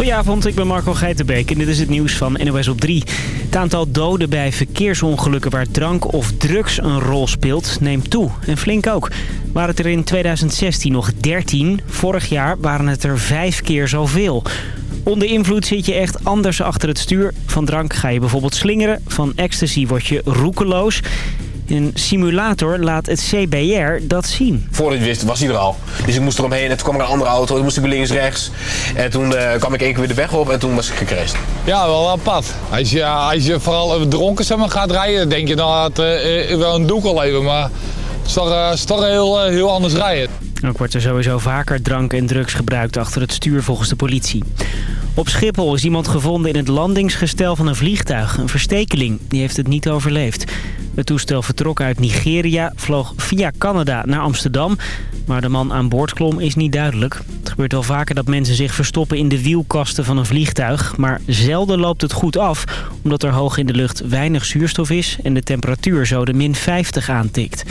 Goedenavond, ik ben Marco Geitenbeek en dit is het nieuws van NOS op 3. Het aantal doden bij verkeersongelukken waar drank of drugs een rol speelt neemt toe. En flink ook. Waren het er in 2016 nog 13, vorig jaar waren het er vijf keer zoveel. Onder invloed zit je echt anders achter het stuur. Van drank ga je bijvoorbeeld slingeren, van ecstasy word je roekeloos... Een simulator laat het CBR dat zien. Voordat je wist was hij er al. Dus ik moest eromheen en toen kwam er een andere auto. Toen moest ik weer links, rechts. En toen uh, kwam ik één keer weer de weg op en toen was ik gecrashed. Ja, wel apart. Als je, als je vooral dronken zeg maar, gaat rijden, denk je nou het uh, wel een doek al even. Maar het is toch, uh, is toch heel, heel anders rijden. Ook wordt er sowieso vaker drank en drugs gebruikt achter het stuur volgens de politie. Op Schiphol is iemand gevonden in het landingsgestel van een vliegtuig. Een verstekeling. Die heeft het niet overleefd. Het toestel vertrok uit Nigeria, vloog via Canada naar Amsterdam. Maar de man aan boord klom is niet duidelijk. Het gebeurt wel vaker dat mensen zich verstoppen in de wielkasten van een vliegtuig. Maar zelden loopt het goed af, omdat er hoog in de lucht weinig zuurstof is... en de temperatuur zo de min 50 aantikt.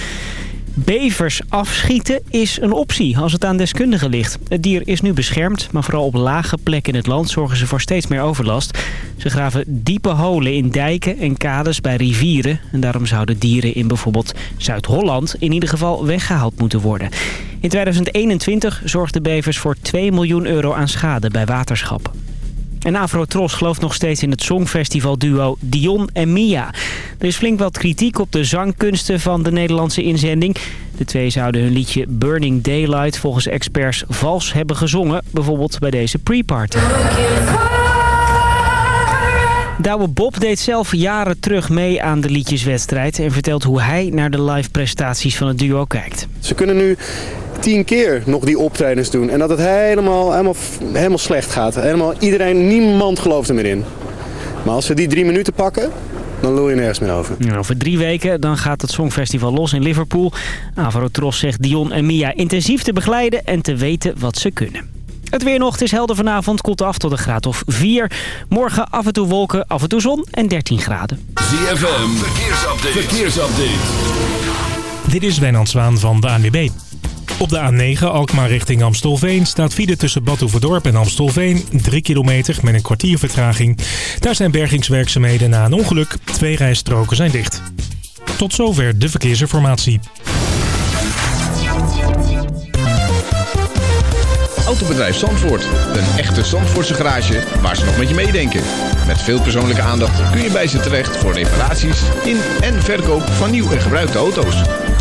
Bevers afschieten is een optie als het aan deskundigen ligt. Het dier is nu beschermd, maar vooral op lage plekken in het land zorgen ze voor steeds meer overlast. Ze graven diepe holen in dijken en kades bij rivieren. En daarom zouden dieren in bijvoorbeeld Zuid-Holland in ieder geval weggehaald moeten worden. In 2021 zorgden bevers voor 2 miljoen euro aan schade bij waterschappen. En Afro-Tros gelooft nog steeds in het songfestivalduo Dion en Mia. Er is flink wat kritiek op de zangkunsten van de Nederlandse inzending. De twee zouden hun liedje Burning Daylight volgens experts vals hebben gezongen. Bijvoorbeeld bij deze pre-party. Douwe Bob deed zelf jaren terug mee aan de liedjeswedstrijd... en vertelt hoe hij naar de live prestaties van het duo kijkt. Ze kunnen nu tien keer nog die optredens doen. En dat het helemaal, helemaal, helemaal slecht gaat. Helemaal, iedereen, niemand gelooft er meer in. Maar als ze die drie minuten pakken, dan loer je nergens meer over. Ja, over drie weken dan gaat het Songfestival los in Liverpool. Avro Tros zegt Dion en Mia intensief te begeleiden en te weten wat ze kunnen. Het weer nog, het is helder vanavond, koelt af tot een graad of 4. Morgen af en toe wolken, af en toe zon en 13 graden. ZFM, verkeersupdate. verkeersupdate. Dit is Wijnand Zwaan van de ANWB. Op de A9 Alkmaar richting Amstelveen staat file tussen Badhoevedorp en Amstelveen. 3 kilometer met een kwartier vertraging. Daar zijn bergingswerkzaamheden na een ongeluk. Twee rijstroken zijn dicht. Tot zover de verkeersinformatie. Autobedrijf Zandvoort. Een echte Zandvoortse garage waar ze nog met je meedenken. Met veel persoonlijke aandacht kun je bij ze terecht voor reparaties in en verkoop van nieuw en gebruikte auto's.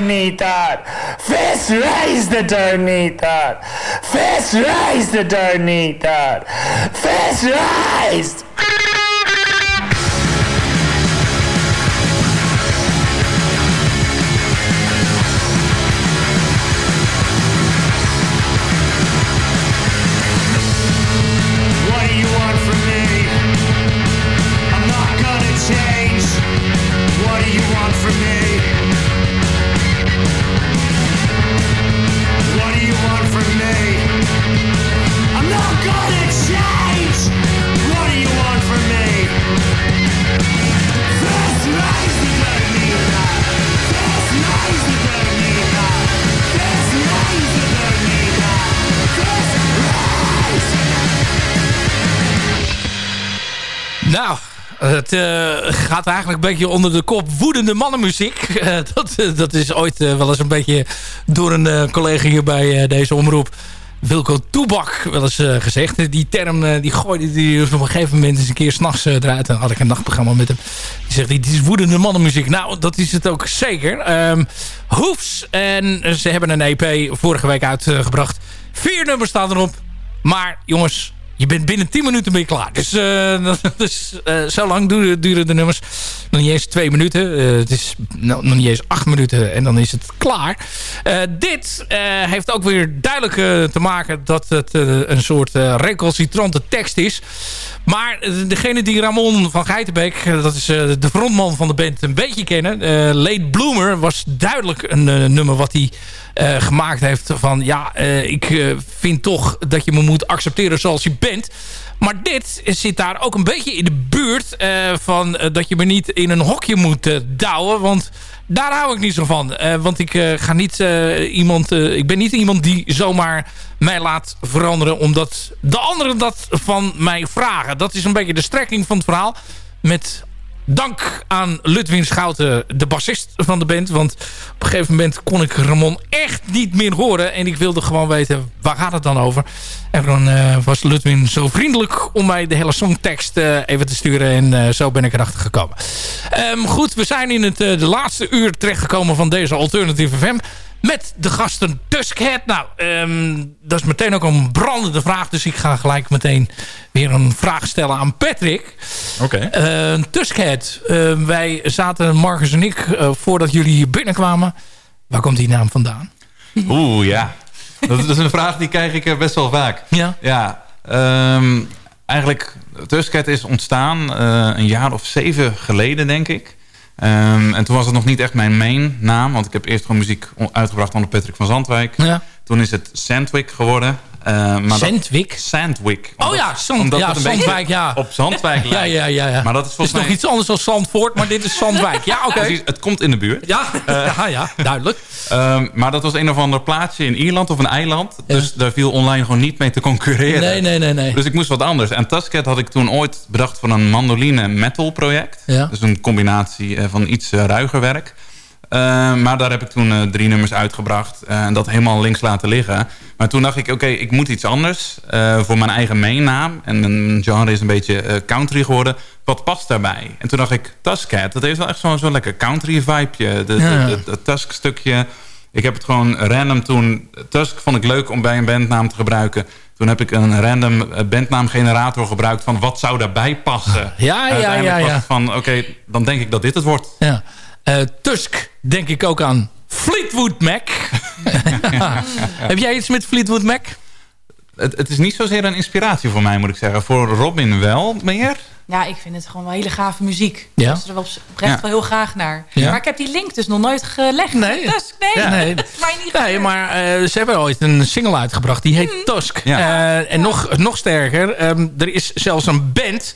Darnitar. Fist raise the that Fist raise the that Fist raised. Het eh, gaat eigenlijk een beetje onder de kop woedende mannenmuziek. Eh, dat, eh, dat is ooit wel eens een beetje door een collega hier bij deze omroep... Wilco Toebak wel eens gezegd. Die term die gooide die op een gegeven moment eens een keer s'nachts eruit. Dan had ik een nachtprogramma met hem. Die zegt, dit is woedende mannenmuziek. Nou, dat is het ook zeker. Um, Hoefs. En ze hebben een EP vorige week uitgebracht. Vier nummers staan erop. Maar jongens, je bent binnen 10 minuten ben je klaar. Dus, uh, dus uh, zo lang duren, duren, de nummers. Nog niet eens twee minuten. Uh, het is nog niet eens acht minuten en dan is het klaar. dit heeft ook weer duidelijk te maken dat het een soort recalcitrante tekst is. Maar degene die Ramon van Geitenbeek, dat is de frontman van de band, een beetje kennen. Late Bloomer was duidelijk een nummer wat hij uh, gemaakt heeft van... ja, uh, ik uh, vind toch dat je me moet accepteren zoals je bent. Maar dit zit daar ook een beetje in de buurt van dat je me niet in een hokje moet douwen. Want daar hou ik niet zo van. want ik, ga niet, iemand, ik ben niet iemand die zomaar mij laat veranderen... omdat de anderen dat van mij vragen. Dat is een beetje de strekking van het verhaal. Met dank aan Ludwin Schouten, de bassist van de band. Want op een gegeven moment kon ik Ramon echt niet meer horen. En ik wilde gewoon weten, waar gaat het dan over? En dan uh, was Ludwin zo vriendelijk om mij de hele songtekst uh, even te sturen. En uh, zo ben ik erachter gekomen. Um, goed, we zijn in het de laatste uur terechtgekomen van deze Alternative FM met de gasten Tuskhead. Nou, um, dat is meteen ook een brandende vraag. Dus ik ga gelijk meteen weer een vraag stellen aan Patrick. Oké. Okay. Uh, Tuskhead. Uh, wij zaten, Marcus en ik, uh, voordat jullie hier binnenkwamen. Waar komt die naam vandaan? Oeh, ja. dat, is een vraag die krijg ik best wel vaak. Ja? Ja. Um, eigenlijk, Tuskhead is ontstaan eh, een jaar of zeven geleden, denk ik. Um, en toen was het nog niet echt mijn main naam. Want ik heb eerst gewoon muziek uitgebracht onder Patrick van Zandwijk. Ja. Toen is het Sandwick geworden. Uh, maar Sandwick? Sandwick. oh ja, Zand, ja Zandwijk, ja. Op Zandwijk ja, ja, ja, ja. Maar dat is volgens het is nog iets anders dan Zandvoort, maar dit is Zandwijk. Ja, oké. Okay. Het komt in de buurt. Ja, uh, ja, ja, duidelijk. Uh, maar dat was een of ander plaatsje in Ierland of een eiland. Ja. Dus daar viel online gewoon niet mee te concurreren. Nee, nee, nee. nee. Dus ik moest wat anders. En Tusket had ik toen ooit bedacht van een mandoline metal project. Ja. Dus een combinatie eh, van iets ruiger werk. Uh, maar daar heb ik toen uh, drie nummers uitgebracht. Uh, en dat helemaal links laten liggen. Maar toen dacht ik, oké, okay, ik moet iets anders. voor mijn eigen meennaam. En mijn genre is een beetje country geworden. Wat past daarbij? En toen dacht ik, Tuskcat. Dat heeft wel echt zo'n zo lekker country vibeje. De, Tusk stukje. Ik heb het gewoon random toen... Tusk vond ik leuk om bij een bandnaam te gebruiken. Toen heb ik een random bandnaam generator gebruikt... van wat zou daarbij passen. Ja, ja, Uiteindelijk ja. was ja. het van, oké, okay, dan denk ik dat dit het wordt. Ja. Uh, Tusk denk ik ook aan Fleetwood Mac. Heb jij iets met Fleetwood Mac? Het, het, is niet zozeer een inspiratie voor mij, moet ik zeggen. Voor Robin wel meer. Ja, ik vind het gewoon wel hele gave muziek. Ja. Ik luister er wel oprecht ja. wel heel graag naar. Ja. Maar ik heb die link dus nog nooit gelegd. Nee. Tusk, nee. Ja, nee. Dat is mij niet nee, maar uh, ze hebben ooit een single uitgebracht. Die heet Mm. Tusk. Uh, en nog, nog sterker, um, er is zelfs een band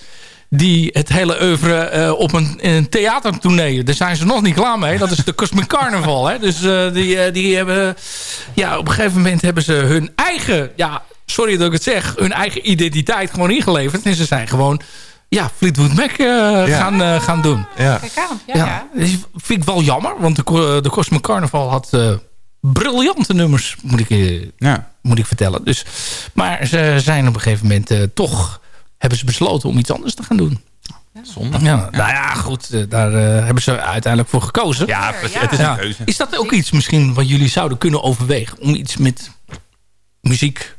die het hele oeuvre uh, op een, een theatertournee. Daar zijn ze nog niet klaar mee. Dat is de Cosmic Carnival. Hè? Dus uh, die, uh, die hebben... Ja, op een gegeven moment hebben ze hun eigen... Ja, sorry dat ik het zeg. Hun eigen identiteit gewoon ingeleverd. En ze zijn gewoon... Ja, Fleetwood Mac ja. gaan, gaan doen. Ja. Kijk aan. Ja, ja. ja. Dus vind ik wel jammer. Want de, de Cosmic Carnival had briljante nummers. Moet ik, ja. moet ik vertellen. Dus, maar ze zijn op een gegeven moment toch hebben ze besloten om iets anders te gaan doen. Zonde. Ja, nou ja, goed. Daar uh, hebben ze uiteindelijk voor gekozen. Ja. Het is een keuze. Is dat ook iets misschien wat jullie zouden kunnen overwegen? Om iets met muziek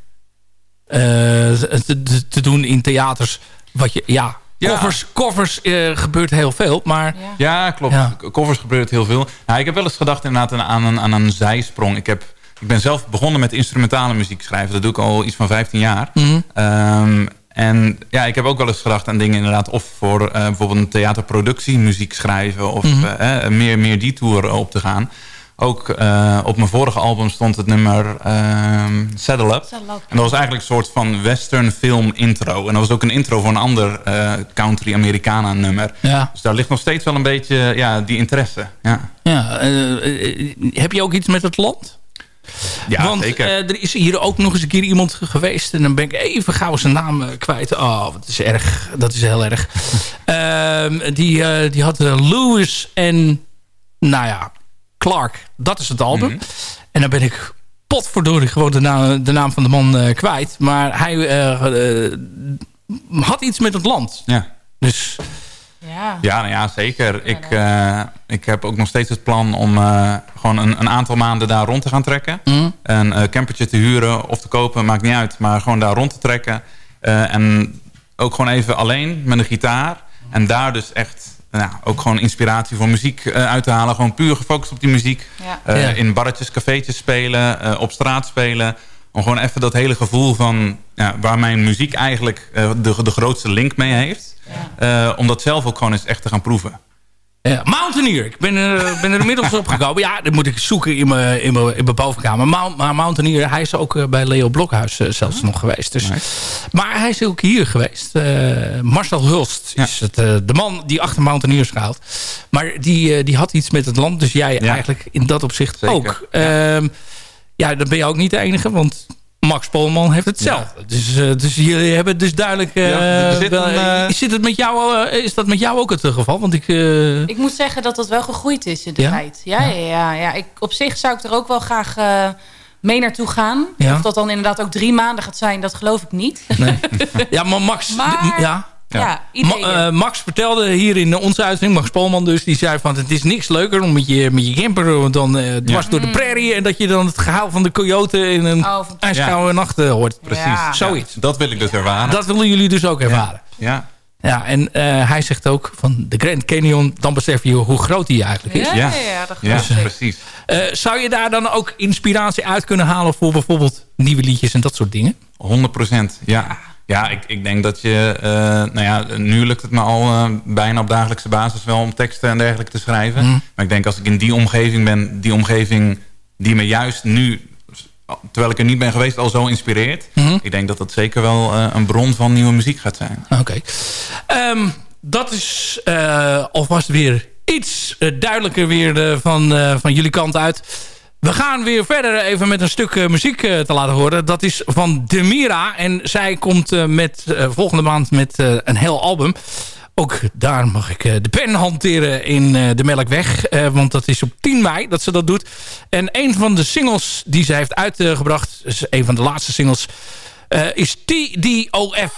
uh, te, te, doen in theaters? Wat je, ja, ja. Covers, covers uh, gebeurt heel veel, maar... Ja, ja klopt. Ja. Covers gebeurt heel veel. Nou, ik heb wel eens gedacht inderdaad aan een, aan een zijsprong. Ik, heb, ik ben zelf begonnen met instrumentale muziek schrijven. Dat doe ik al iets van 15 jaar. Mm -hmm. um, en ja, ik heb ook wel eens gedacht aan dingen inderdaad... of voor uh, bijvoorbeeld een theaterproductie muziek schrijven... of Mhm. mm -hmm. uh, meer, meer die tour op te gaan. Ook uh, op mijn vorige album stond het nummer Saddle Up. Saddle Up. En dat was eigenlijk een soort van western film intro. En dat was ook een intro voor een ander country Americana nummer. Ja. Dus daar ligt nog steeds wel een beetje ja, die interesse. Ja. Ja, heb je ook iets met het land? Ja, Want zeker. eh, er is hier ook nog eens een keer iemand geweest. En dan ben ik even gauw zijn naam eh, kwijt. Oh, dat is erg. Dat is heel erg. Ehm, die, eh, die had Lewis en... Nou ja, Clark. Dat is het album. Mhm. En dan ben ik potverdorie gewoon de naam, de naam van de man kwijt. Maar hij had iets met het land. Ja. Dus Ja. Ja, nou ja, zeker. Ik, eh, ik heb ook nog steeds het plan om eh, gewoon een, een aantal maanden daar rond te gaan trekken. mm, Een eh, campertje te huren of te kopen, maakt niet uit. Maar gewoon daar rond te trekken. Eh, en ook gewoon even alleen met een gitaar. En daar dus echt nou, ook gewoon inspiratie voor muziek eh, uit te halen. Gewoon puur gefocust op die muziek. Ja. Eh, Ja. In barretjes, cafeetjes spelen, eh, op straat spelen. Om gewoon even dat hele gevoel van ja, waar mijn muziek eigenlijk eh, de, de grootste link mee heeft. Eh, om dat zelf ook gewoon eens echt te gaan proeven. Ja, Mountaineer. Ik ben er, ben er inmiddels op gekomen. Ja, dat moet ik zoeken in mijn, in mijn, in mijn bovenkamer. Mount, maar Mountaineer, hij is ook eh, bij Leo Blokhuis eh, zelfs nog geweest. Dus. Maar hij is ook hier geweest. Eh, Marcel Hulst is het, eh, de man die achter Mountaineer schuilt. Maar die, eh, die had iets met het land. Dus jij eigenlijk in dat opzicht Zeker. ook. Ehm, ja, dan ben je ook niet de enige. Want Max Polman heeft hetzelfde. Dus, eh, dus jullie hebben dus duidelijk... eh, Ja, er zit wel- een, eh, zit het met jou, eh, is dat met jou ook het eh, geval? Want ik... eh, Ik moet zeggen dat dat wel gegroeid is in de Ja? tijd. Ja, ja, ja, ja. Ik, op zich zou ik er ook wel graag eh, mee naartoe gaan. Ja. Of dat dan inderdaad ook drie maanden gaat zijn, dat geloof ik niet. Nee. ja, maar Max... Maar- ja. Ja. Ma- eh, Max vertelde hier in onze uitzending, Max Polman dus, die zei van het is niks leuker om met je, met je camper dan eh, dwars door de prairie en dat je dan het gehaal van de coyote in een Oh, ijskoude nacht eh, hoort. Precies. Ja. Zoiets. Dat wil ik dus ervaren. Dat willen jullie dus ook ervaren. Ja. Ja, en eh, hij zegt ook van de Grand Canyon, dan besef je hoe groot die eigenlijk is. ja, Ja. dat precies. Eh, zou je daar dan ook inspiratie uit kunnen halen voor bijvoorbeeld nieuwe liedjes en dat soort dingen? 100 procent, ja. Ja, ik, ik denk dat je... eh, nou ja, nu lukt het me al eh, bijna op dagelijkse basis wel om teksten en dergelijke te schrijven. Mhm. Maar ik denk als ik in die omgeving ben, die omgeving die me juist nu, terwijl ik er niet ben geweest, al zo inspireert. Mhm. Ik denk dat dat zeker wel eh, een bron van nieuwe muziek gaat zijn. Oké. Ehm, dat is eh, alvast weer iets duidelijker weer van, van jullie kant uit. We gaan weer verder even met een stuk eh, muziek eh, te laten horen. Dat is van Demira. En zij komt eh, met, volgende maand met een heel album. Ook daar mag ik de pen hanteren in de Melkweg. want dat is op 10 mei dat ze dat doet. En een van de singles die ze heeft uitgebracht... een van de laatste singles... is TDOF.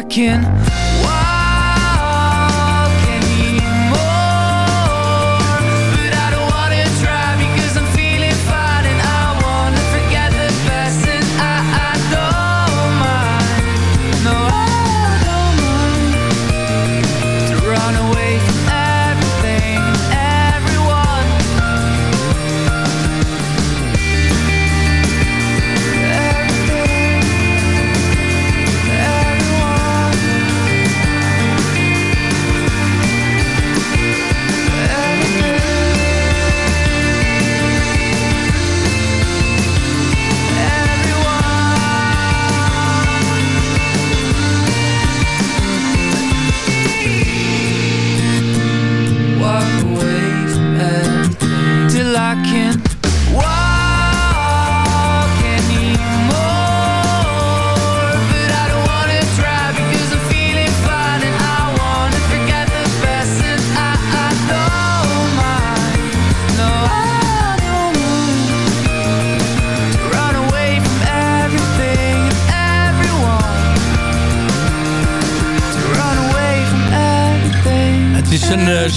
I can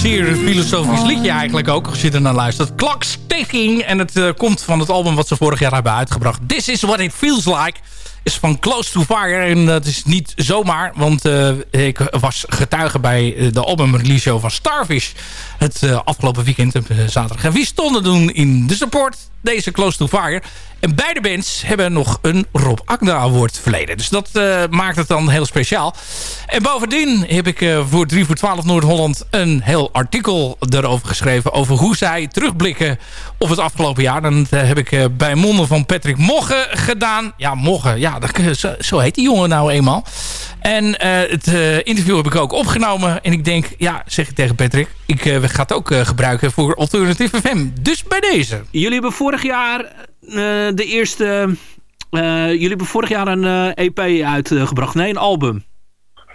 zeer filosofisch liedje eigenlijk ook, als je er naar luistert. Kloksteking. En het eh, komt van het album wat ze vorig jaar hebben uitgebracht. This is what it feels like. Is van Close to Fire. En dat is niet zomaar. Want eh, ik was getuige bij eh, de albumrelease show van Starfish. Het afgelopen weekend op zaterdag. En wie stonden toen in de support? Deze Close to Fire. En beide bands hebben nog een Rob Agda Award verleden. Dus dat eh, maakt het dan heel speciaal. En bovendien heb ik eh, voor 3 voor 12 Noord-Holland een heel artikel erover geschreven. Over hoe zij terugblikken op het afgelopen jaar. En dat heb ik eh, bij monden van Patrick Mogge gedaan. Ja, Mogge. Ja, dat, zo, heet die jongen nou eenmaal. En het interview heb ik ook opgenomen. En ik denk, ja, zeg ik tegen Patrick. Ik ga het ook gebruiken voor Alternative FM. Dus bij deze. Jullie hebben vorig jaar de eerste... eh, jullie hebben vorig jaar een eh, EP uitgebracht. Nee, een album.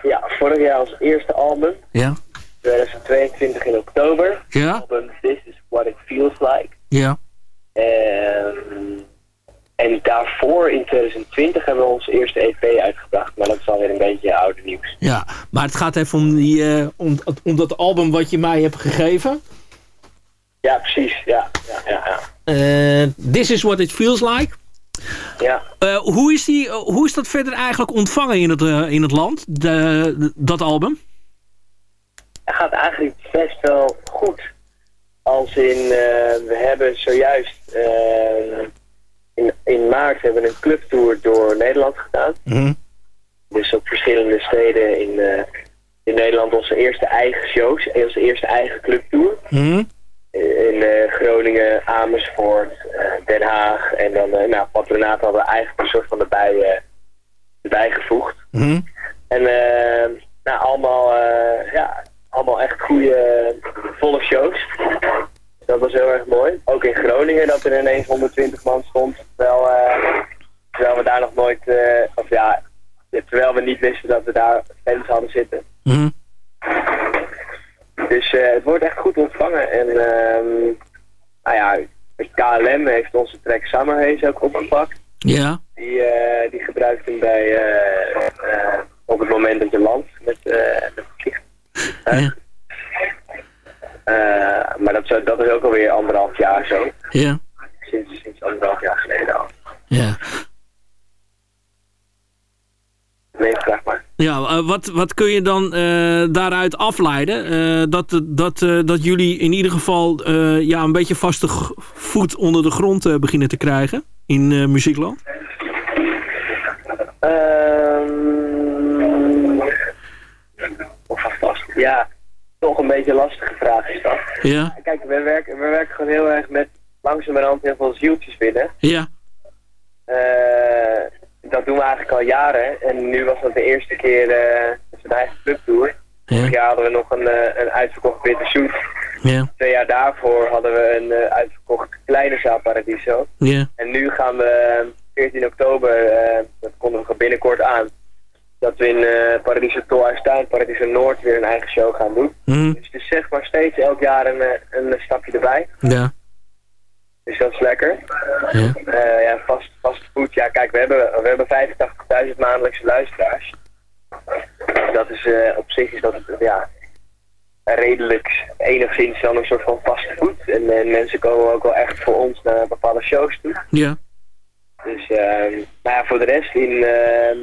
Ja, vorig jaar als eerste album. Ja. 2022 in oktober. Ja. Album This is What It Feels Like. Ja. En, en daarvoor in 2020 hebben we ons eerste EP uitgebracht. Maar dat is alweer een beetje oude nieuws. Ja, maar het gaat even om, die, eh, om, om dat album wat je mij hebt gegeven. Ja, precies. Ja, ja, ja. ja. Eh, This is what it feels like. Ja. Eh, hoe, is die, eh, hoe is dat verder eigenlijk ontvangen in het, in het land, de, de- dat album? Het gaat eigenlijk best wel goed. Als in, eh, we hebben zojuist eh, in, in maart hebben we een clubtour door Nederland gedaan. Dus op verschillende steden in, eh, in Nederland onze eerste eigen shows. Onze eerste eigen clubtour. In eh, Groningen, Amersfoort, eh, Den Haag. En dan, eh nou, Patronaat hadden we eigenlijk een soort van erbij, erbij gevoegd. En eh, nou, allemaal, ja, allemaal echt goede, volle shows. Dat was heel erg mooi. Ook in Groningen dat er ineens 120 man stond. Terwijl, terwijl we daar nog nooit, of ja, terwijl we niet wisten dat we daar fans hadden zitten. Dus eh, het wordt echt goed ontvangen. En ehm, nou ja, KLM heeft onze track Summer Haze ook opgepakt. Ja. Die, eh, die gebruikt hem bij, eh, op het moment dat je landt met, met het vliegtuig. Eh, maar dat, is- dat is ook alweer anderhalf jaar zo. Ja. Sinds, sinds anderhalf jaar geleden al. Ja. Nee, vraag maar. Ja, eh, wat, wat kun je dan eh, daaruit afleiden? Eh, dat, dat, dat jullie in ieder geval ja, een beetje vaste voet onder de grond beginnen te krijgen in muziekland? Ehm. Ja, toch een beetje lastige vraag is dat. Ja. Kijk, we werken, we werken gewoon heel erg met langzamerhand heel veel zieltjes binnen. Ja. Eh, dat doen we eigenlijk al jaren. En nu was dat de eerste keer eh met zijn eigen clubtour. Vorig jaar hadden we nog een, eh, een uitverkocht Bitter Shoot. Ja. Twee jaar daarvoor hadden we een eh, uitverkocht kleine zaal Paradiso. Ja. En nu gaan we eh, 14 oktober, eh, dat kondigen we binnenkort aan, dat we in eh Paradiso Tolhuistuin, Paradiso Noord weer een eigen show gaan doen. Hm. Dus het is zeg maar steeds elk jaar een, eh, een stapje erbij. Ja. Dus dat is lekker. Ja. Eh, ja, vast, vast voet. Ja, kijk, we hebben, we hebben 85.000 maandelijkse luisteraars. Dat is, eh, op zich is dat, ja, redelijk enigszins dan een soort van vaste voet. En, en mensen komen ook wel echt voor ons naar bepaalde shows toe. Ja. Dus, ehm nou ja, voor de rest in, ehm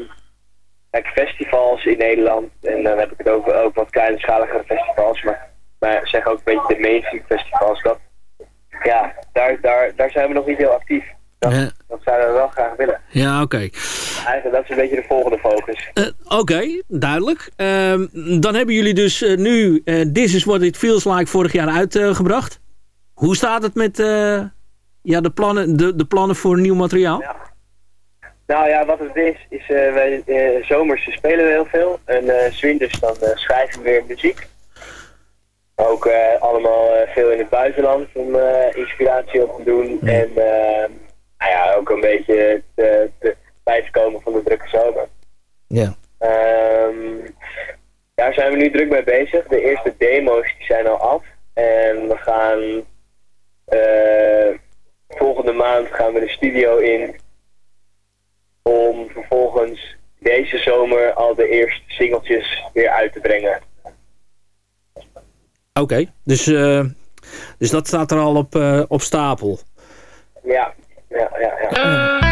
kijk, festivals in Nederland. En dan heb ik het over ook wat kleinschaligere festivals. Maar, maar zeg ook een beetje de mainstream festivals. Dat, ja, daar, daar, daar zijn we nog niet heel actief. Dat, Ja. dat zouden we wel graag willen. Ja, oké. Eigenlijk, dat is een beetje de volgende focus. Eh, Oké, duidelijk. Ehm, dan hebben jullie dus eh, nu eh, This Is What It Feels Like vorig jaar uitgebracht. Hoe staat het met ja, de, plannen, de, de plannen voor nieuw materiaal? Nou ja, wat het is, is eh wij eh, zomers spelen we heel veel. En winters dan schrijven we weer muziek. Ook eh, allemaal eh, veel in het buitenland om eh, inspiratie op te doen. En eh, nou ja, ook een beetje te, te, bij te komen van de drukke zomer. Ja. Ehm, daar zijn we nu druk mee bezig. De eerste demo's die zijn al af. En we gaan volgende maand gaan we de studio in om vervolgens deze zomer al de eerste singeltjes weer uit te brengen. Oké, dus, eh, dus dat staat er al op, eh, op stapel. Ja, ja, ja, ja.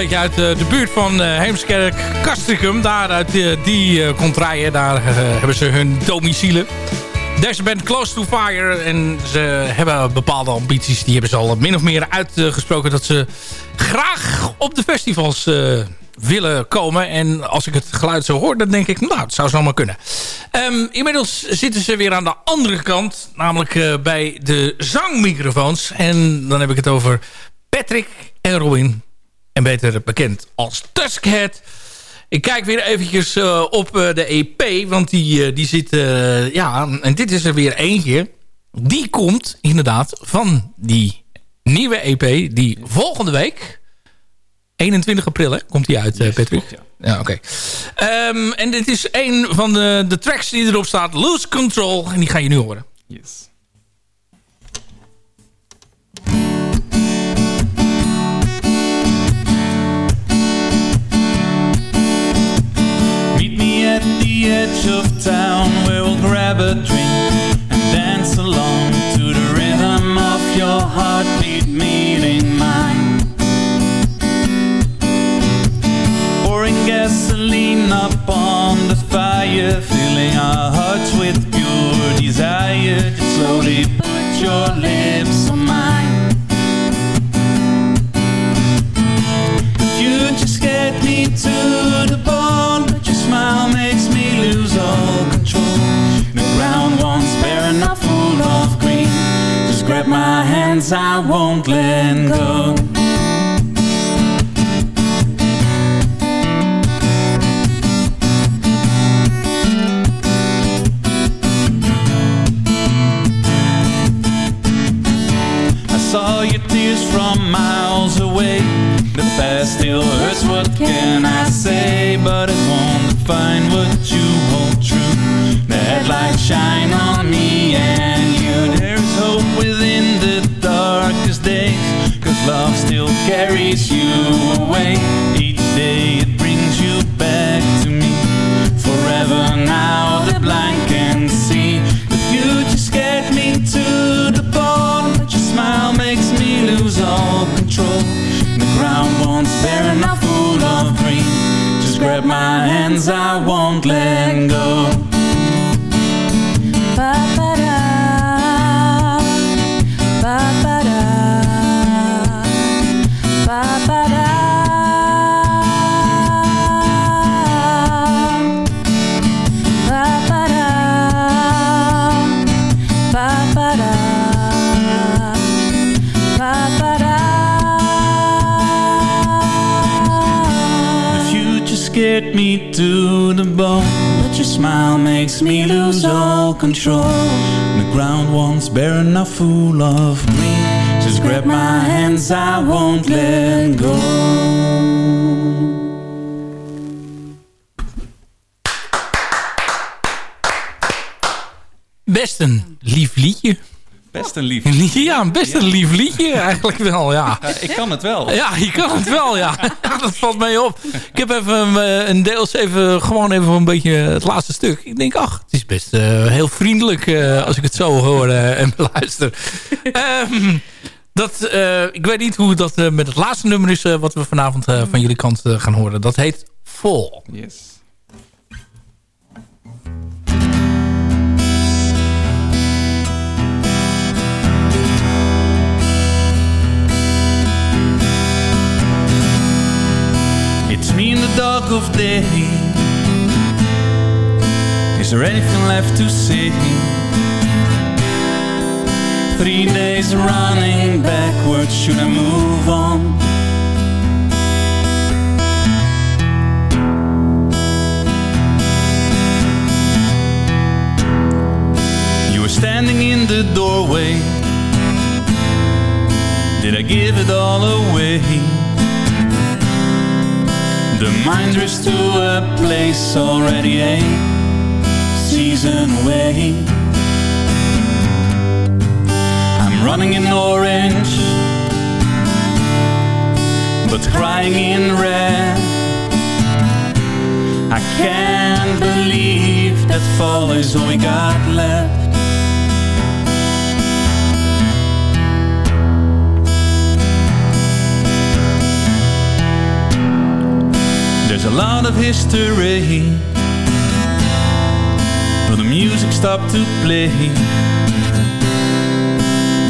Beetje uit eh, de buurt van eh, Heemskerk, Castricum. Daar uit eh, die contraien, daar hebben ze hun domicilie. Deze band Close to Fire. En ze hebben bepaalde ambities. Die hebben ze al min of meer uitgesproken. Dat ze graag op de festivals willen komen. En als ik het geluid zo hoor, dan denk ik... Nou, het zou zomaar kunnen. Ehm, inmiddels zitten ze weer aan de andere kant. Namelijk bij de zangmicrofoons. En dan heb ik het over Patrick en Robin. En beter bekend als Tuskhead. Ik kijk weer eventjes eh, op eh, de EP. Want die, eh, die zit... ja, en dit is er weer eentje. Die komt inderdaad van die nieuwe EP. Die volgende week... 21 april hè, komt die uit, Patrick. Ja, oké. Ehm, en dit is een van de, de tracks die erop staat. Lose Control. En die ga je nu horen. Yes. Edge of town where we'll grab a drink and dance along to the rhythm of your heartbeat meeting mine. Pouring gasoline up on the fire, filling our hearts with pure desire. Just slowly put your lips on hands, I won't let go. Smile makes me lose all control. The ground once bare enough full of me. Just grab my hands, I won't let go. Best een lief liedje. Best een lief. Ja, best een lief liedje eigenlijk wel, ja. Ja, ik kan het wel. Ja, je kan het wel, ja. Dat valt mee op. Ik heb even eh, een deels even, gewoon even een beetje het laatste stuk. Ik denk, ach, het is best eh, heel vriendelijk eh, als ik het zo hoor en beluister. Ehm, dat, ik weet niet hoe dat met het laatste nummer is wat we vanavond van jullie kant gaan horen. Dat heet Vol. Yes. Of day Is there anything left to say? Three days running backwards Should I move on? You were standing in the doorway Did I give it all away? The mind drifts to a place already a season away. I'm running in orange, but crying in red. I can't believe that fall is all we got left. Part of history. But the music stopped to play.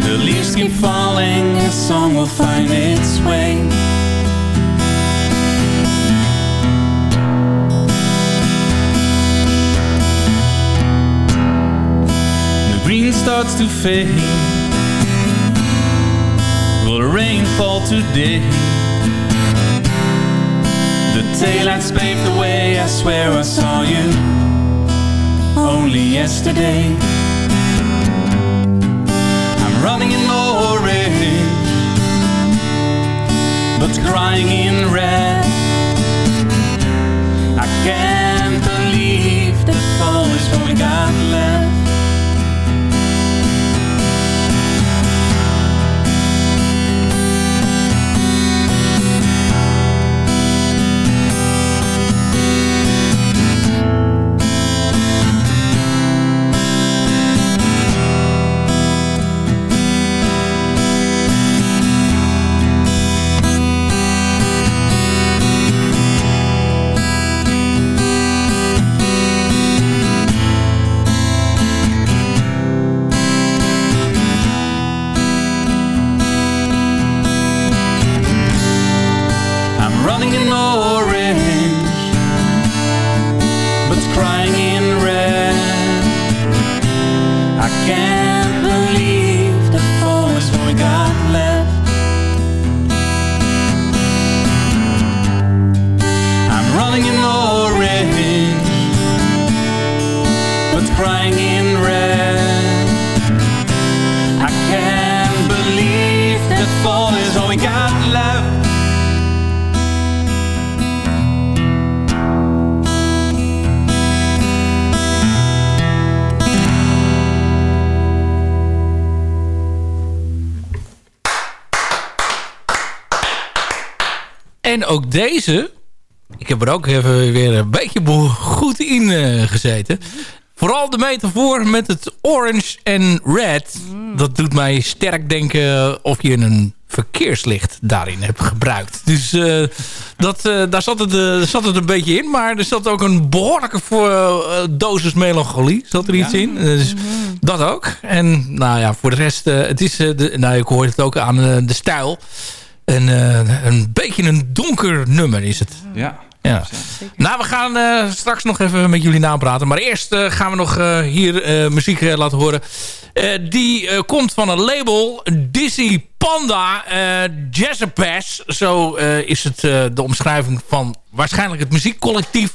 The leaves keep falling, a song will find its way. The green starts to fade. Will the rain fall today? The taillights paved the way, I swear I saw you only yesterday. I'm running in orange, but crying in red. I can't believe that fall is what we got left. En ook deze, ik heb er ook even weer een beetje goed in eh, gezeten. Vooral de metafoor met het orange en red. Dat doet mij sterk denken of je een verkeerslicht daarin hebt gebruikt. Dus eh, dat, eh, daar zat het, zat het een beetje in. Maar er zat ook een behoorlijke voor, dosis melancholie. Zat er iets in. Dus dat ook. En nou ja, voor de rest, het is, de, nou, ik hoor het ook aan de stijl. Een, eh, een beetje een donker nummer is het. Ja. Ja. Nou, we gaan eh, straks nog even met jullie napraten. Maar eerst eh, gaan we nog hier muziek laten horen. Die komt van een label, Dizzy Panda Jazzapass. Zo is het de omschrijving van waarschijnlijk het muziekcollectief.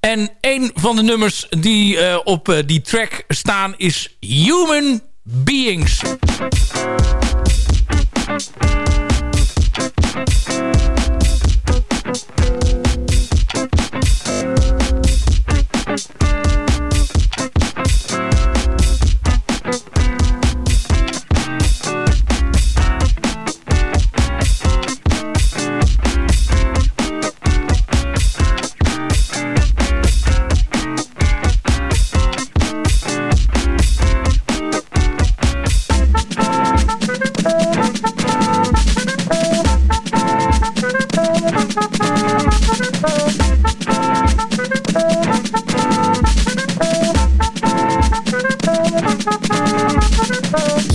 En een van de nummers die op die track staan is Human Beings. Thank Thank you.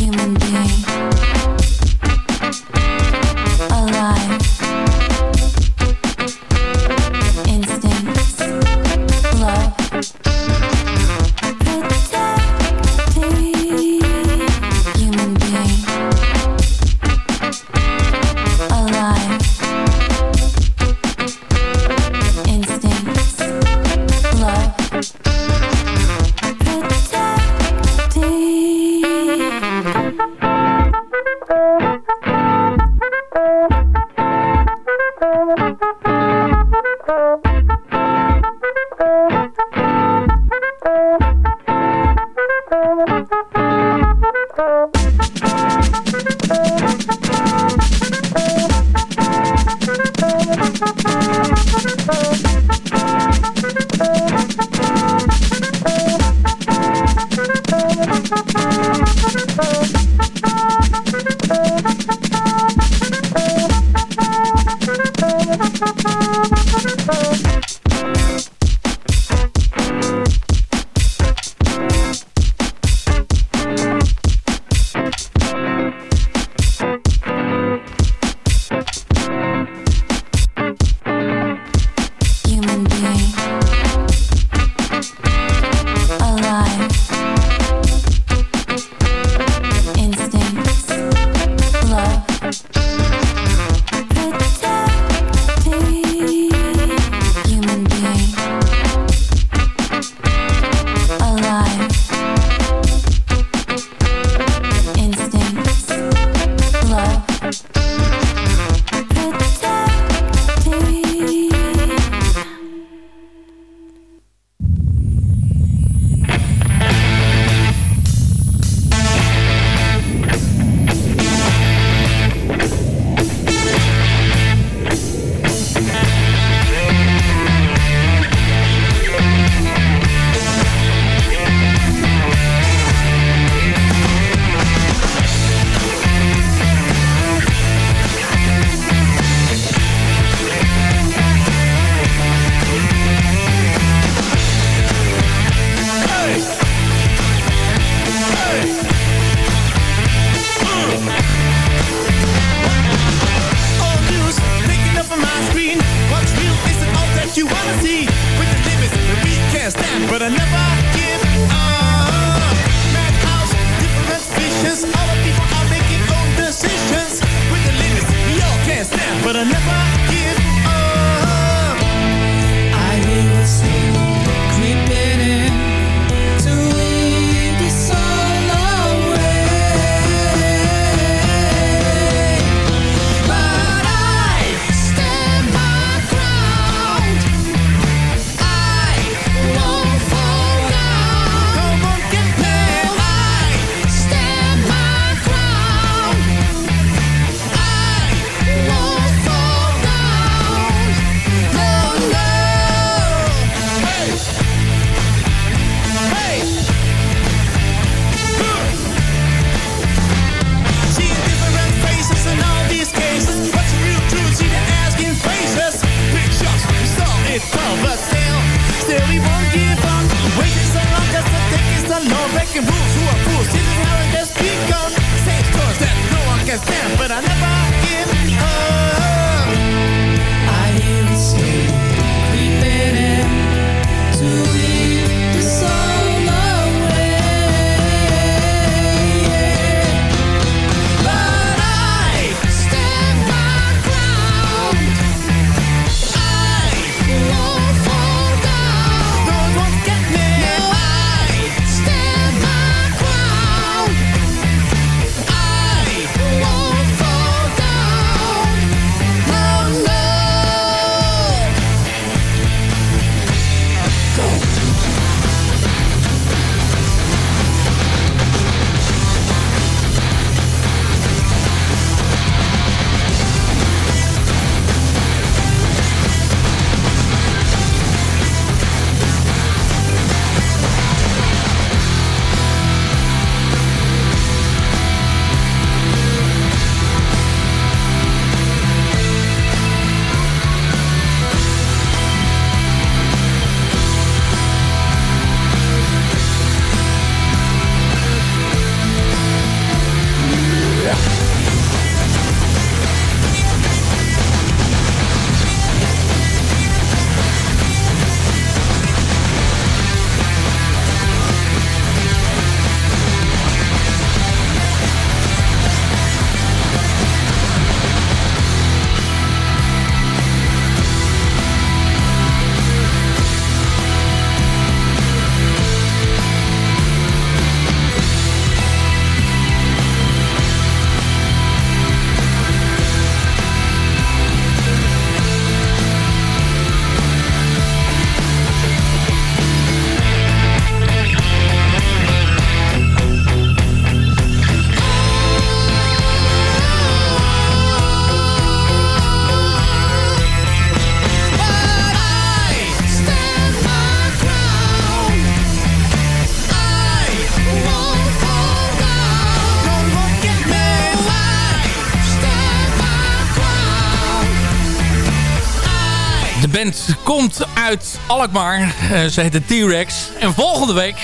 Uit Alkmaar. Eh, ze heet de T-Rex. En volgende week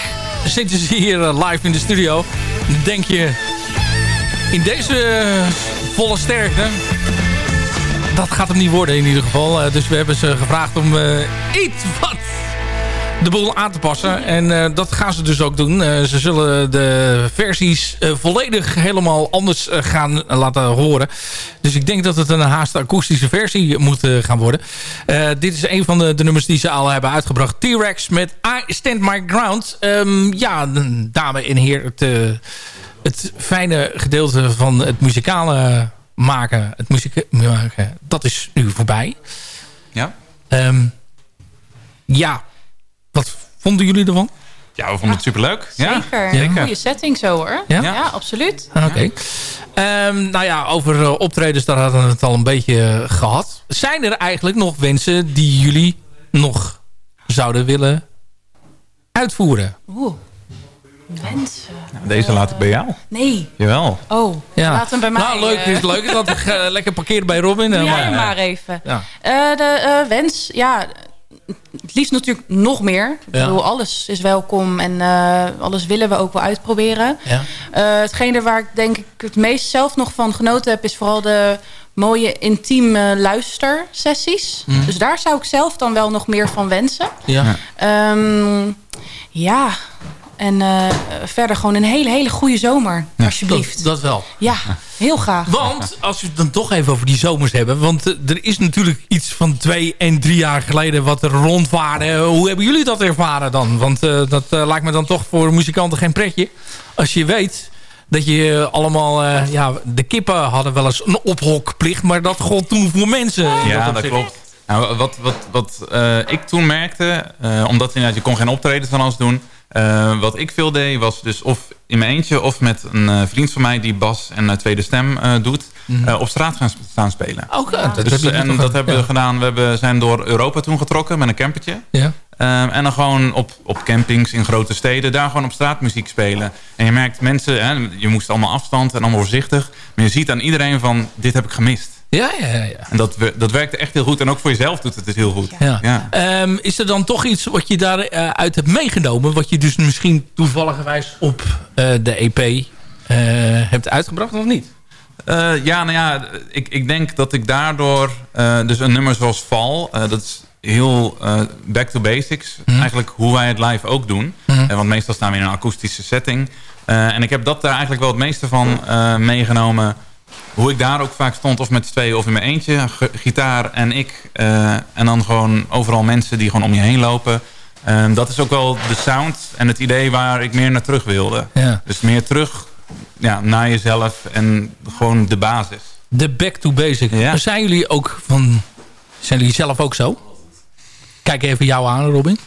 zitten ze hier eh, live in de studio. Denk je... In deze eh, volle sterkte... Dat gaat hem niet worden in ieder geval. Dus we hebben ze gevraagd om iets wat de boel aan te passen. En eh, dat gaan ze dus ook doen. Eh, ze zullen de versies eh, volledig helemaal anders gaan laten horen. Dus ik denk dat het een haast akoestische versie moet gaan worden. Dit is een van de, de nummers die ze al hebben uitgebracht. T-Rex met I Stand My Ground. Ehm, ja, dame en heer, het, het fijne gedeelte van het muzikale maken, het muziek maken, dat is nu voorbij. Ja. Ehm, ja, vonden jullie ervan? Ja, we vonden het superleuk. Ja, Zeker. Goede setting zo hoor. Ja? Ja, absoluut. Oké. Ehm, nou ja, over eh, optredens, daar hadden we het al een beetje eh, gehad. Zijn er eigenlijk nog wensen die jullie nog zouden willen uitvoeren? Oeh. Mensen. Deze laat ik bij jou. Nee. Jawel. Oh, Ja. laat hem bij mij. Nou, leuk. eh. Is leuk. Dat ik lekker parkeren bij Robin. Jij maar, even. Ja. Eh, de wens, ja, het liefst natuurlijk nog meer. Ik bedoel, alles is welkom en eh, alles willen we ook wel uitproberen. Ja. Eh, hetgene waar ik denk ik het meest zelf nog van genoten heb... is vooral de mooie intieme luistersessies. Mhm. Dus daar zou ik zelf dan wel nog meer van wensen. Ja. Ehm, Ja, en eh, verder gewoon een hele, hele goede zomer. alsjeblieft. Dat, dat wel. Ja, heel graag. Want, als we het dan toch even over die zomers hebben... want eh, er is natuurlijk iets van twee en drie jaar geleden wat er rondwaarde. Hoe hebben jullie dat ervaren dan? Want eh, dat lijkt me dan toch voor muzikanten geen pretje. Als je weet dat je allemaal... eh, ja, de kippen hadden wel eens een ophokplicht... maar dat gold toen voor mensen. Ja, dat opzicht. klopt. Nou, wat wat, wat eh, ik toen merkte, eh, omdat inderdaad, je kon geen optreden van ons doen. eh, wat ik veel deed, was dus of in mijn eentje of met een vriend van mij die bas en tweede stem doet, Mhm. op straat gaan staan spelen. Ook, eh, dat Dus, heb je en dat hebben ja. we gedaan. We hebben, zijn door Europa toen getrokken met een campertje. Ja. Ehm, en dan gewoon op, op campings in grote steden, daar gewoon op straat muziek spelen. En je merkt mensen, hè, je moest allemaal afstand en allemaal voorzichtig. Maar je ziet aan iedereen van, dit heb ik gemist. Ja, ja, ja. En dat, dat werkte echt heel goed. En ook voor jezelf doet het het heel goed. Ja. Ehm, is er dan toch iets wat je daaruit uit hebt meegenomen... wat je dus misschien toevalligerwijs op eh, de EP eh, hebt uitgebracht of niet? Eh, ja, nou ja, ik, ik denk dat ik daardoor... eh, dus een nummer zoals Val, eh, dat is heel eh, back to basics. Eigenlijk hoe wij het live ook doen. Mhm. Eh, want meestal staan we in een akoestische setting. Eh, en ik heb dat daar eigenlijk wel het meeste van eh, meegenomen. Hoe ik daar ook vaak stond, of met z'n tweeën of in mijn eentje. Gitaar en ik. eh, en dan gewoon overal mensen die gewoon om je heen lopen. Eh, dat is ook wel de sound en het idee waar ik meer naar terug wilde. Ja. Dus meer terug ja, naar jezelf en gewoon de basis. De back to basic. Zijn jullie ook van... Zijn jullie zelf ook zo? Kijk even jou aan, Robin.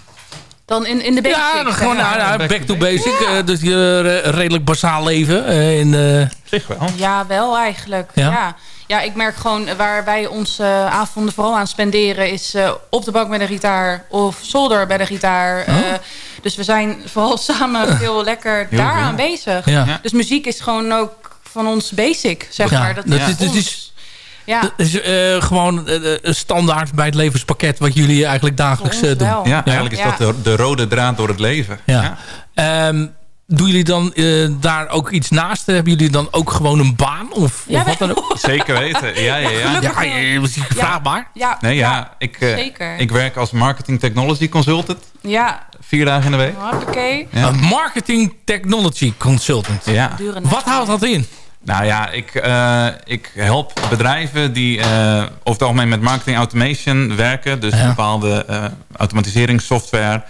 Dan in, in de basic. Ja, dan gewoon nou, nou, back to basic. eh, dus je eh, redelijk basaal leven. eh, in, eh, Zich wel. Ja, wel eigenlijk. Ja? Ja. ja. ik merk gewoon waar wij onze avonden vooral aan spenderen... is eh, op de bank met een gitaar of zolder bij de gitaar. Oh. Eh, dus we zijn vooral samen veel lekker Heel daar goed. aan bezig. Ja. Ja. Dus muziek is gewoon ook van ons basic, zeg Ja, maar. Dat, dat is dat is- ja. Dat is eh, gewoon eh, een standaard bij het levenspakket... wat jullie eigenlijk dagelijks eh, doen. Ja, eigenlijk is Ja. dat de, de rode draad door het leven. Ja. Ehm, doen jullie dan eh, daar ook iets naast? Hebben jullie dan ook gewoon een baan? Of, of wat dan ook? Zeker weten. Ja, ja, ja. Ja, ja, vraag maar. Ja, Nee, ja, ik, eh, zeker. ik werk als marketing technology consultant. ja. Vier dagen in de week. Hoppakee. Ja. Een marketing technology consultant. Ja. Wat houdt dat in? Nou ja, ik, eh, ik help bedrijven die eh, over het algemeen met marketing automation werken. Dus bepaalde eh, automatiseringssoftware.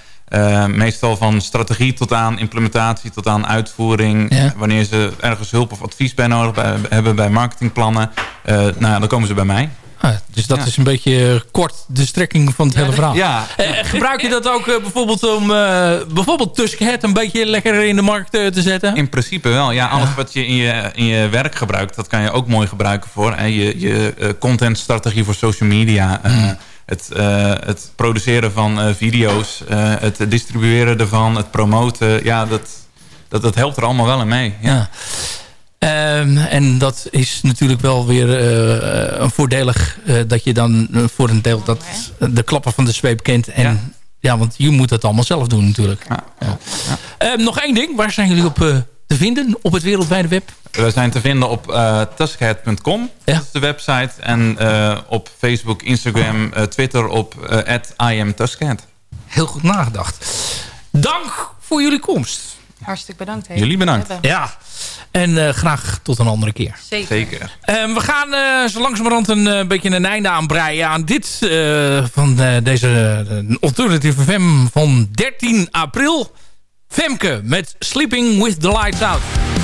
Meestal van strategie tot aan implementatie, tot aan uitvoering. Ja. Wanneer ze ergens hulp of advies bij nodig hebben bij marketingplannen. nou ja, dan komen ze bij mij. Ah, dus dat Ja. is een beetje eh, kort de strekking van het hele verhaal. Ja. Eh, gebruik je dat ook eh, bijvoorbeeld om bijvoorbeeld Tuskhead een beetje lekker in de markt te zetten? In principe wel. Ja, alles wat je in je, in je werk gebruikt, dat kan je ook mooi gebruiken voor. hè, je je contentstrategie voor social media. Hmm. het, het produceren van video's. het distribueren ervan. Het promoten. Ja, dat, dat, dat helpt er allemaal wel in mee. Ja. Ehm, en dat is natuurlijk wel weer eh, een voordelig eh, dat je dan eh, voor een deel dat de klappen van de zweep kent. En, ja. want je moet het allemaal zelf doen natuurlijk. Ja. Ehm, nog één ding, waar zijn jullie op eh, te vinden op het wereldwijde web? We zijn te vinden op uh, tuskhead.com. Dat is de website. En uh, op Facebook, Instagram, uh, Twitter op uh. Heel goed nagedacht. Dank voor jullie komst. Hartstikke bedankt. Jullie bedankt. Ja. En uh, graag tot een andere keer. Zeker. Zeker. Uh, we gaan uh, zo langzamerhand een uh, beetje een einde aanbreien aan dit van deze Alternative FM van 13 april. Femke met Sleeping with the Lights Out.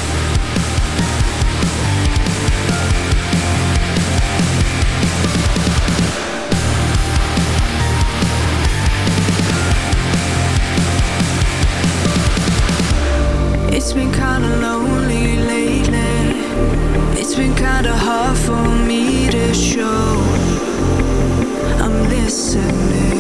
For me to show. I'm listening.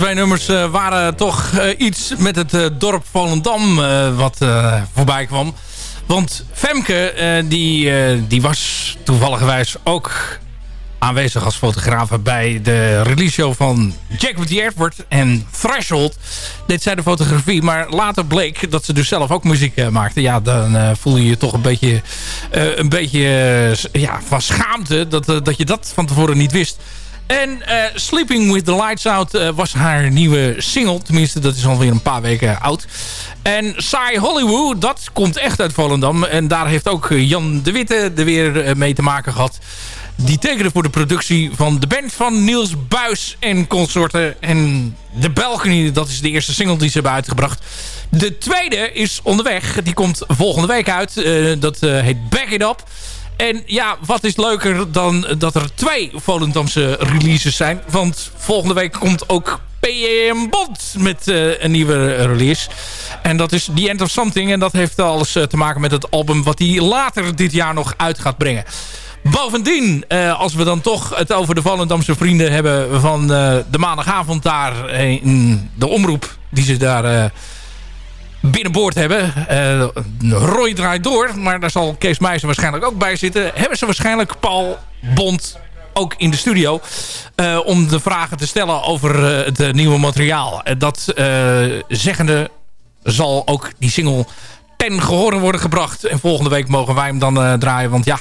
Twee nummers eh, waren toch eh, iets met het eh, dorp Volendam wat voorbij kwam. Want Femke, die, die was toevalligerwijs ook aanwezig als fotograaf bij de release show van Jack with the Airport en Threshold. Dit zij de fotografie, maar later bleek dat ze dus zelf ook muziek eh, maakte. Ja, dan voel je je toch een beetje, een beetje ja, van schaamte dat, dat je dat van tevoren niet wist. En eh, Sleeping with the Lights Out eh, was haar nieuwe single. Tenminste, dat is alweer een paar weken oud. En Saai Hollywood, dat komt echt uit Volendam. En daar heeft ook Jan de Witte er weer eh, mee te maken gehad. Die tekenen voor de productie van de band van Niels Buis en consorten. En de Balcony, dat is de eerste single die ze hebben uitgebracht. De tweede is onderweg. Die komt volgende week uit. Dat heet Back It Up. En ja, wat is leuker dan dat er twee Volendamse releases zijn. Want volgende week komt ook PM Bond met eh, een nieuwe release. En dat is The End of Something. En dat heeft alles eh, te maken met het album wat hij later dit jaar nog uit gaat brengen. Bovendien, eh, als we dan toch het over de Volendamse vrienden hebben van de maandagavond daar in de omroep die ze daar binnenboord hebben. Eh, Roy draait door, maar daar zal Kees Meijzer waarschijnlijk ook bij zitten. Hebben ze waarschijnlijk Paul Bond ook in de studio. eh, om de vragen te stellen over eh, het nieuwe materiaal. Dat eh, zeggende zal ook die single ten gehore worden gebracht. En volgende week mogen wij hem dan draaien. Want ja,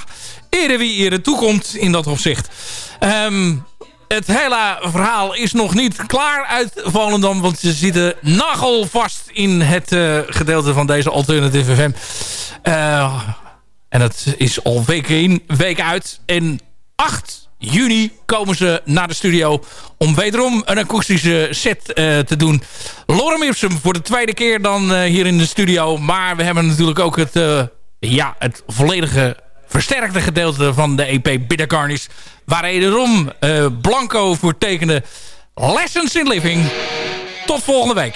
eerder wie eerder toekomt in dat opzicht. Ehm, het hele verhaal is nog niet klaar uit Volendam. Want ze zitten nagelvast in het eh, gedeelte van deze Alternative FM. Eh, en dat is al week in, week uit. En 8 juni komen ze naar de studio om wederom een akoestische set eh, te doen. Lorem Ipsum voor de tweede keer dan hier in de studio. Maar we hebben natuurlijk ook het, ja, het volledige versterkte gedeelte van de EP Bitter Garnish. Waar wederom eh, Blanco voor tekende Lessons in Living. Tot volgende week.